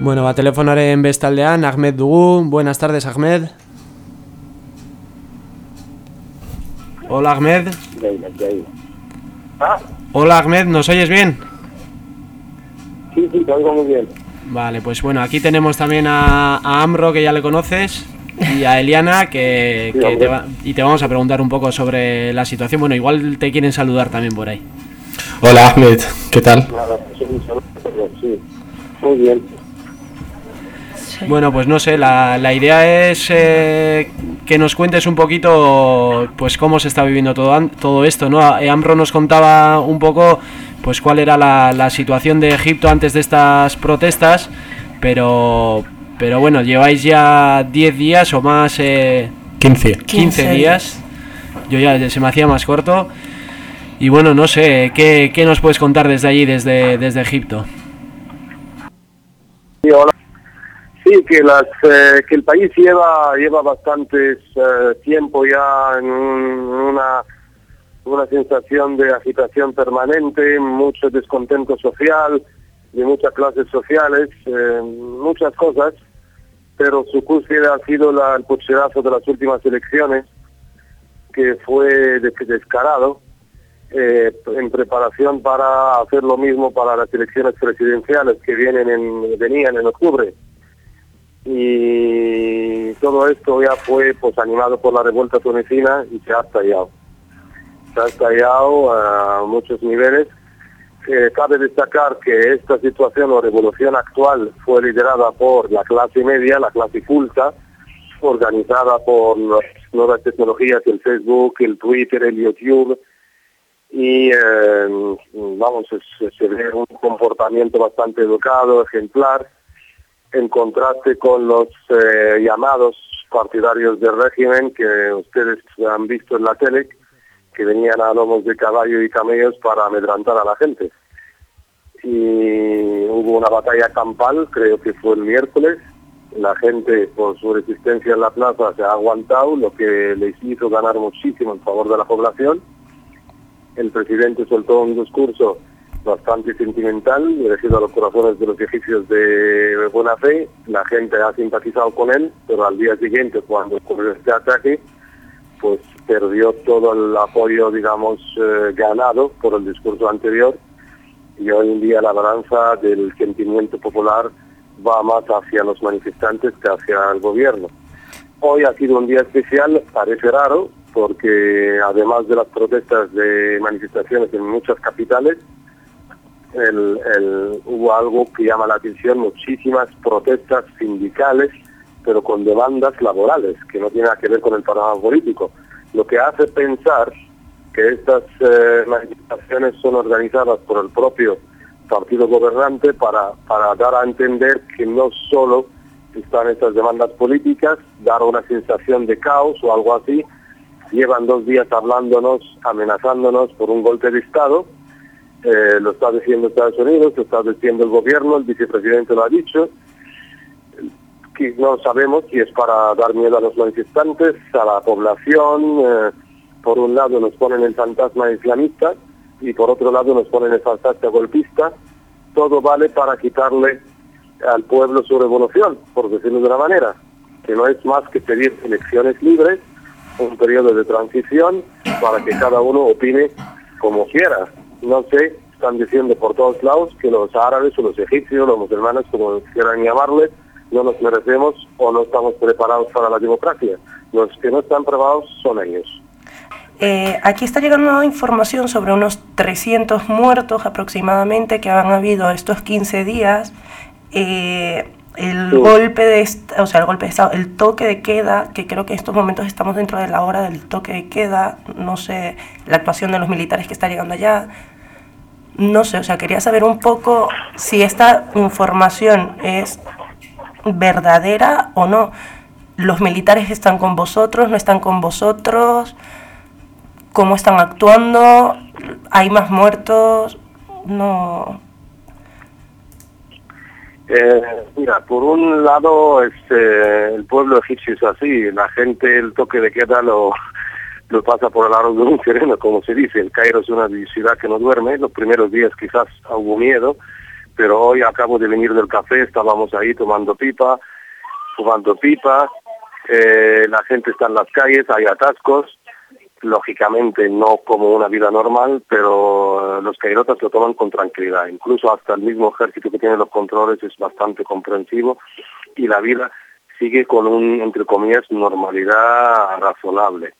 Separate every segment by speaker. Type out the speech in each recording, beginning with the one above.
Speaker 1: Bueno, va a telefonar en bestaldean Ahmed dugu. Buenas tardes, Ahmed. Hola, Ahmed.
Speaker 2: ¿Ah?
Speaker 1: Hola, Ahmed, ¿nos oyes bien?
Speaker 2: Sí, sí, te oigo muy bien.
Speaker 1: Vale, pues bueno, aquí tenemos también a, a Amro, que ya le conoces, y a Eliana, que,
Speaker 2: Sí,
Speaker 1: te va- y te vamos a preguntar un poco sobre la situación. Bueno, igual te quieren saludar también por ahí.
Speaker 3: Hola Ahmed, ¿qué tal?
Speaker 2: Nada, saludo, pero sí. Muy bien.
Speaker 1: Bueno, pues no sé, la, la idea es eh, que nos cuentes un poquito pues cómo se está viviendo todo, an- todo esto, ¿no? Eh, Amro nos contaba un poco pues cuál era la, la situación de Egipto antes de estas protestas, pero, pero bueno, lleváis ya 10 días o más, eh,
Speaker 3: 15.
Speaker 1: 15,
Speaker 4: 15
Speaker 1: días, yo ya se me hacía más corto, y bueno, no sé, ¿qué, qué nos puedes contar desde allí, desde, desde Egipto?
Speaker 2: Sí, hola. Sí, que, las, eh, que el país lleva, lleva bastante tiempo ya en un- una, una sensación de agitación permanente, mucho descontento social, de muchas clases sociales, eh, muchas cosas, pero su cúspide ha sido la- el pucherazo de las últimas elecciones, que fue de- descarado, eh, en preparación para hacer lo mismo para las elecciones presidenciales que vienen en, venían en octubre. Y todo esto ya fue pues animado por la revuelta tunecina y se ha estallado. Se ha estallado a muchos niveles. Eh, cabe destacar que esta situación o revolución actual fue liderada por la clase media, la clase culta, organizada por las nuevas tecnologías, el Facebook, el Twitter, el YouTube, y eh, vamos, se, se ve un comportamiento bastante educado, ejemplar, en contraste con los eh, llamados partidarios del régimen que ustedes han visto en la tele, que venían a lomos de caballo y camellos para amedrantar a la gente. Y hubo una batalla campal, creo que fue el miércoles, la gente por su resistencia en la plaza se ha aguantado, lo que les hizo ganar muchísimo en favor de la población el presidente soltó un discurso bastante sentimental, dirigido a los corazones de los egipcios de buena fe. La gente ha simpatizado con él, pero al día siguiente, cuando ocurrió este ataque, pues perdió todo el apoyo, digamos, eh, ganado por el discurso anterior. Y hoy en día la balanza del sentimiento popular va más hacia los manifestantes que hacia el gobierno. Hoy ha sido un día especial, parece raro, porque además de las protestas de manifestaciones en muchas capitales, el- hubo algo que llama la atención, muchísimas protestas sindicales, pero con demandas laborales, que no tiene nada que ver con el panorama político. Lo que hace pensar que estas eh, manifestaciones son organizadas por el propio partido gobernante para, para dar a entender que no solo están estas demandas políticas, dar una sensación de caos o algo así. Llevan dos días hablándonos, amenazándonos por un golpe de Estado. Eh, lo está diciendo Estados Unidos, lo está diciendo el gobierno, el vicepresidente lo ha dicho. Que no sabemos si es para dar miedo a los manifestantes, a la población. eh, por un lado nos ponen el fantasma islamista y por otro lado nos ponen el fantasma golpista. Todo vale para quitarle al pueblo su revolución, por decirlo de una manera, que no es más que pedir elecciones libres, un periodo de transición para que cada uno opine como quiera. No sé, están diciendo por todos lados que los árabes o los egipcios, los musulmanes, como quieran llamarles, no nos merecemos o no estamos preparados para la democracia. Los que no están preparados son ellos.
Speaker 4: Eh, aquí está llegando información sobre unos 300 muertos aproximadamente que han habido estos 15 días. Eh, el
Speaker 2: Sí.
Speaker 4: golpe de o sea, el golpe de estado, el toque de queda, que creo que en estos momentos estamos dentro de la hora del toque de queda, no sé, la actuación de los militares que está llegando allá. No sé, o sea, quería saber un poco si esta información es verdadera o no. Los militares están con vosotros, no están con vosotros, cómo están actuando, hay más muertos, no.
Speaker 2: Eh, mira, por un lado, este, el pueblo egipcio es así, la gente el toque de queda lo, lo pasa por el aro de un sereno, como se dice. El Cairo es una ciudad que no duerme, los primeros días quizás hubo miedo, pero hoy acabo de venir del café, estábamos ahí tomando pipa, fumando pipa, eh, la gente está en las calles, hay atascos, lógicamente no como una vida normal, pero los cairotas lo toman con tranquilidad. Incluso hasta el mismo ejército que tiene los controles es bastante comprensivo y la vida sigue con un, entre comillas, normalidad razonable.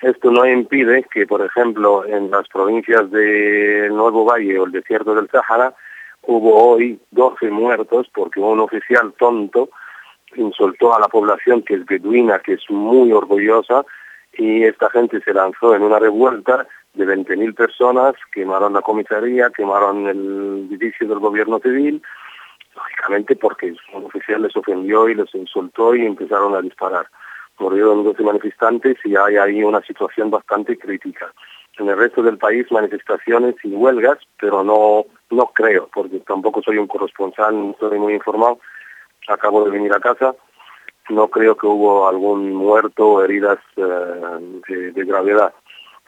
Speaker 2: Esto no impide que, por ejemplo, en las provincias de Nuevo Valle o el desierto del Sahara, hubo hoy 12 muertos porque un oficial tonto insultó a la población que es beduina, que es muy orgullosa, y esta gente se lanzó en una revuelta de 20.000 personas, quemaron la comisaría, quemaron el edificio del gobierno civil, lógicamente porque un oficial les ofendió y les insultó y empezaron a disparar. Murieron 12 manifestantes y hay ahí una situación bastante crítica. En el resto del país manifestaciones y huelgas, pero no, no creo, porque tampoco soy un corresponsal, no estoy muy informado, acabo de venir a casa, no creo que hubo algún muerto o heridas eh, de, gravedad.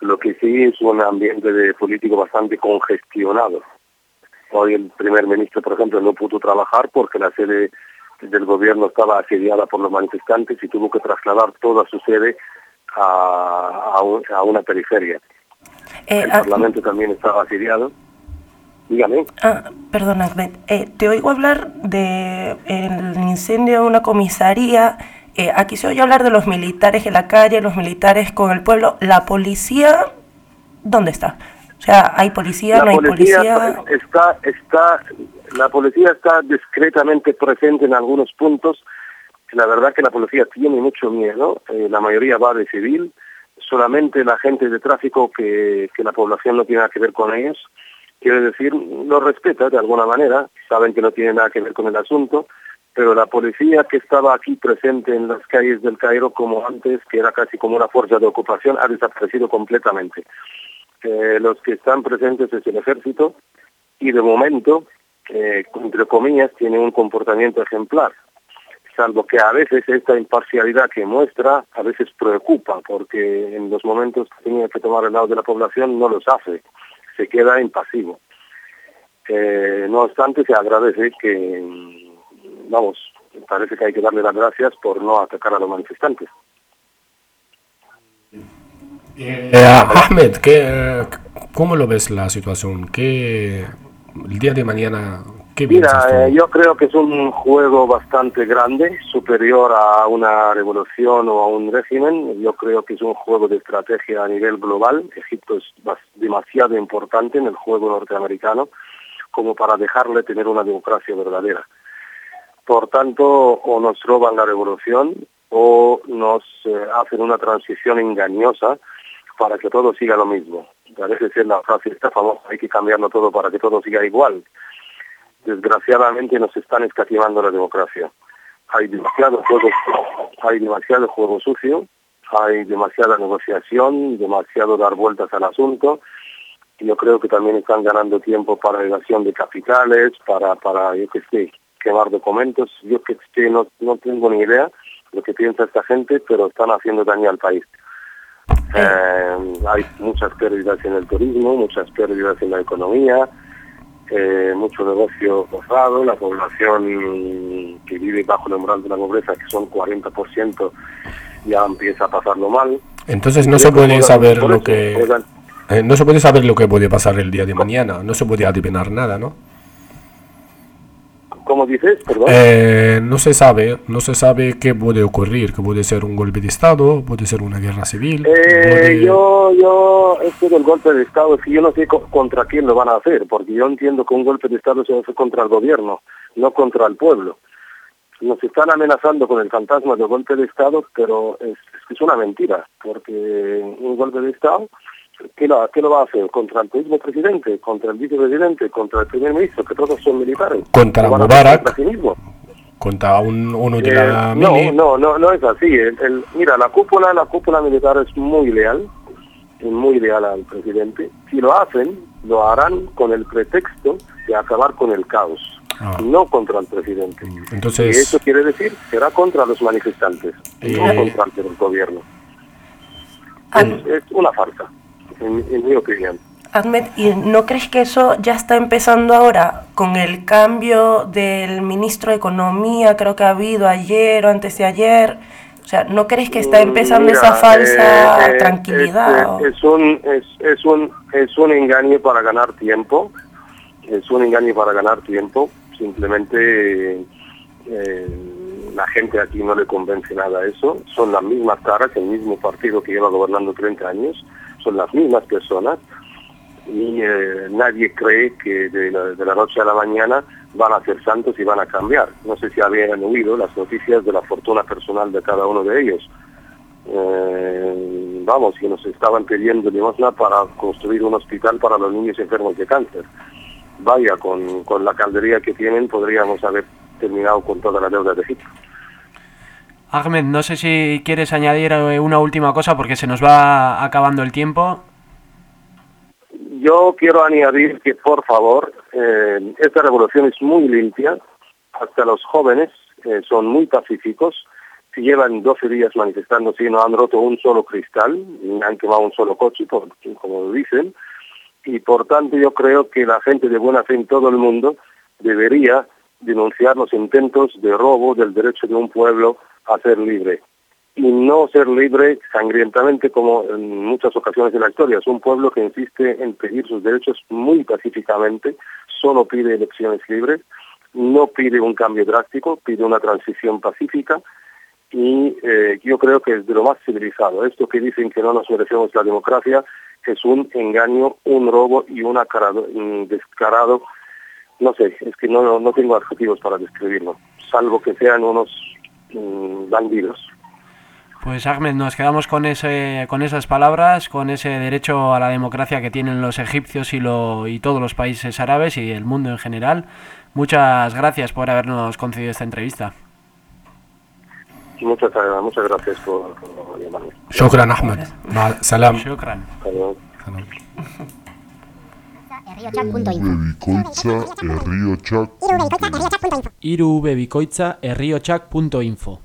Speaker 2: Lo que sí es un ambiente de político bastante congestionado. Hoy el primer ministro, por ejemplo, no pudo trabajar porque la sede del gobierno estaba asediada por los manifestantes y tuvo que trasladar toda su sede a, a, una periferia. Eh, el Parlamento también estaba asediado. Dígame.
Speaker 4: Ah, perdona, eh, te oigo hablar del el incendio de una comisaría. Eh, aquí se oye hablar de los militares en la calle, los militares con el pueblo. ¿La policía dónde está? O sea, ¿hay policía, no hay policía?
Speaker 2: Está, está, la policía está discretamente presente en algunos puntos. La verdad que la policía tiene mucho miedo. Eh, la mayoría va de civil. Solamente la gente de tráfico que, que la población no tiene nada que ver con ellos quiero decir, lo respeta de alguna manera, saben que no tiene nada que ver con el asunto, pero la policía que estaba aquí presente en las calles del Cairo como antes, que era casi como una fuerza de ocupación, ha desaparecido completamente. Eh, los que están presentes es el ejército y de momento, eh, entre comillas, tiene un comportamiento ejemplar, salvo que a veces esta imparcialidad que muestra a veces preocupa, porque en los momentos que tenía que tomar el lado de la población no los hace se queda impasivo. Eh, no obstante, se agradece que, vamos, parece que hay que darle las gracias por no atacar a los manifestantes.
Speaker 3: Eh, Ahmed, ¿qué, ¿cómo lo ves la situación? ¿Qué, el día de mañana
Speaker 2: Mira, eh, yo creo que es un juego bastante grande, superior a una revolución o a un régimen. Yo creo que es un juego de estrategia a nivel global. Egipto es demasiado importante en el juego norteamericano como para dejarle tener una democracia verdadera. Por tanto, o nos roban la revolución o nos eh, hacen una transición engañosa para que todo siga lo mismo. Parece ser la frase esta famosa, hay que cambiarlo todo para que todo siga igual desgraciadamente nos están escatimando la democracia. Hay demasiado juego, hay demasiado juego sucio, hay demasiada negociación, demasiado dar vueltas al asunto. Yo creo que también están ganando tiempo para evasión de capitales, para, para yo que sé, quemar documentos. Yo que sé, no, no tengo ni idea de lo que piensa esta gente, pero están haciendo daño al país. Eh, hay muchas pérdidas en el turismo, muchas pérdidas en la economía, eh, mucho negocio cerrado, la población que vive bajo el umbral de la pobreza, que son 40%, ya empieza a pasarlo mal.
Speaker 3: Entonces no se puede saber lo que... Eh, no se puede saber lo que puede pasar el día de mañana, no se puede adivinar nada, ¿no?
Speaker 2: ¿Cómo dices? Perdón.
Speaker 3: Eh, no se sabe, no se sabe qué puede ocurrir, que puede ser un golpe de Estado, puede ser una guerra civil.
Speaker 2: Eh, Yo, yo, esto del golpe de Estado, si yo no sé contra quién lo van a hacer, porque yo entiendo que un golpe de Estado se hace contra el gobierno, no contra el pueblo. Nos están amenazando con el fantasma del golpe de Estado, pero es, es una mentira, porque un golpe de Estado ¿Qué lo, ¿Qué lo va a hacer? ¿Contra el mismo presidente? ¿Contra el vicepresidente? ¿Contra el primer ministro? Que todos son militares.
Speaker 3: ¿Contra Mubarak? Contra, sí mismo? ¿Contra un, uno de la
Speaker 2: eh, No, no, no, no es así. El, mira, la cúpula, la cúpula militar es muy leal, muy leal al presidente. Si lo hacen, lo harán con el pretexto de acabar con el caos. Ah. no contra el presidente.
Speaker 3: Entonces,
Speaker 2: y eso quiere decir será contra los manifestantes, no eh, contra el gobierno. Ah. es una farsa en, mi opinión.
Speaker 4: Ahmed, ¿y no crees que eso ya está empezando ahora con el cambio del ministro de Economía, creo que ha habido ayer o antes de ayer? O sea, ¿no crees que está empezando
Speaker 2: Mira,
Speaker 4: esa falsa
Speaker 2: eh, eh,
Speaker 4: tranquilidad?
Speaker 2: Es, es un, es, es, un, es un engaño para ganar tiempo, es un engaño para ganar tiempo, simplemente eh, la gente aquí no le convence nada eso, son las mismas caras, el mismo partido que lleva gobernando 30 años, son las mismas personas y eh, nadie cree que de la, noche a la mañana van a ser santos y van a cambiar. No sé si habían oído las noticias de la fortuna personal de cada uno de ellos. Eh, vamos, que nos estaban pidiendo limosna para construir un hospital para los niños enfermos de cáncer. Vaya, con, con la caldería que tienen podríamos haber terminado con toda la deuda de Egipto.
Speaker 1: Ahmed, no sé si quieres añadir eh, una última cosa porque se nos va acabando el tiempo.
Speaker 2: Yo quiero añadir que, por favor, eh, esta revolución es muy limpia, hasta los jóvenes eh, son muy pacíficos, llevan 12 días manifestándose y no han roto un solo cristal, ni han quemado un solo coche, por, como dicen, y por tanto yo creo que la gente de buena fe en todo el mundo debería denunciar los intentos de robo del derecho de un pueblo a ser libre y no ser libre sangrientamente como en muchas ocasiones de la historia. Es un pueblo que insiste en pedir sus derechos muy pacíficamente, solo pide elecciones libres, no pide un cambio drástico, pide una transición pacífica y eh, yo creo que es de lo más civilizado. Esto que dicen que no nos merecemos la democracia es un engaño, un robo y un, acarado, descarado, no sé, es que no, no tengo adjetivos para describirlo, salvo que sean unos Mm, bandidos.
Speaker 1: Pues Ahmed, nos quedamos con, ese, con esas palabras, con ese derecho a la democracia que tienen los egipcios y, lo, y todos los países árabes y el mundo en general. Muchas gracias por habernos concedido esta entrevista.
Speaker 2: Muchas, gracias, muchas gracias por, por
Speaker 3: Ahmed. Salam.
Speaker 1: riochak.info
Speaker 2: iru
Speaker 5: bikoitza
Speaker 1: herriotsak.info